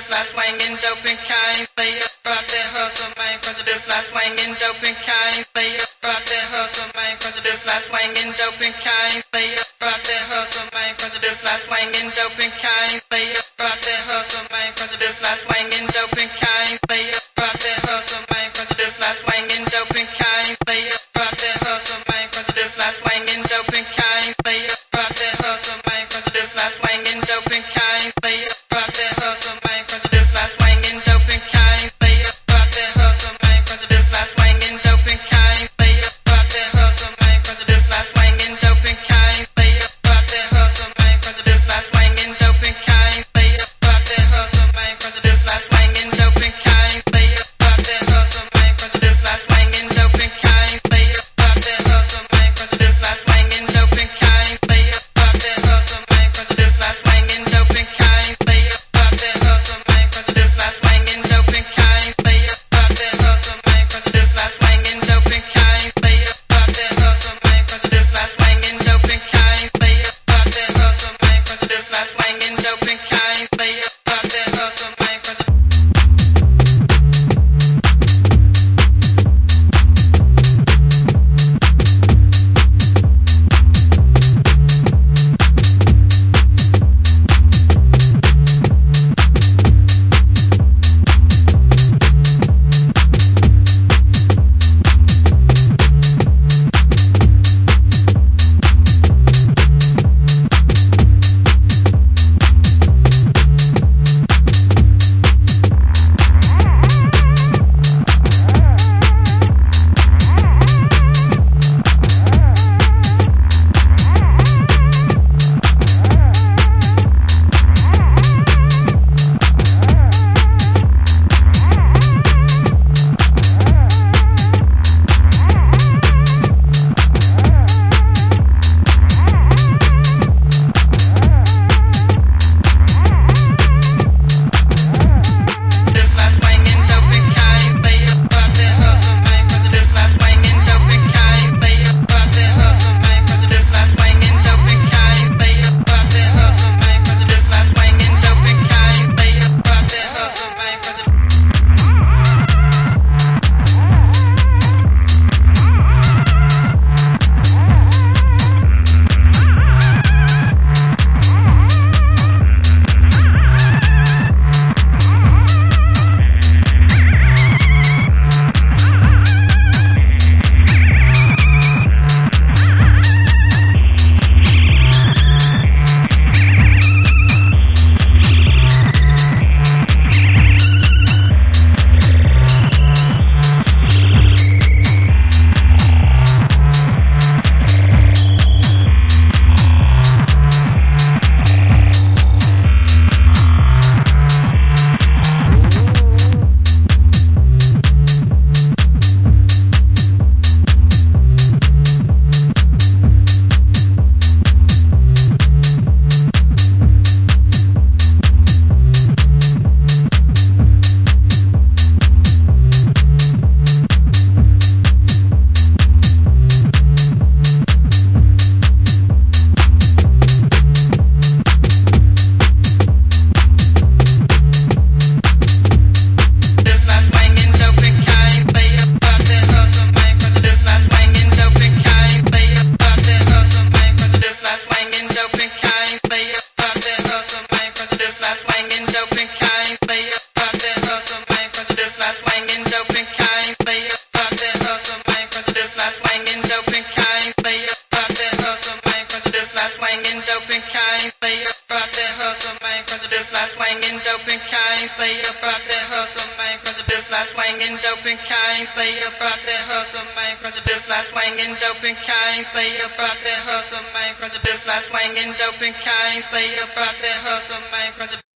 the fly swinging dope and kind. Play about that hustle, my Cause the fly swinging dope and kind. Play about that hustle, my Cause the fly swinging dope and kind. Play about that hustle, man. Cause the fly swinging stay up out that hustle, man, cause a bill fly swinging, dope and kind. Stay up out that hustle, man, cause a bill fly swinging, dope and kind. Stay up out that hustle, man, cause a bill fly swinging, dope and kind. Stay up out there, hustle, man, cause a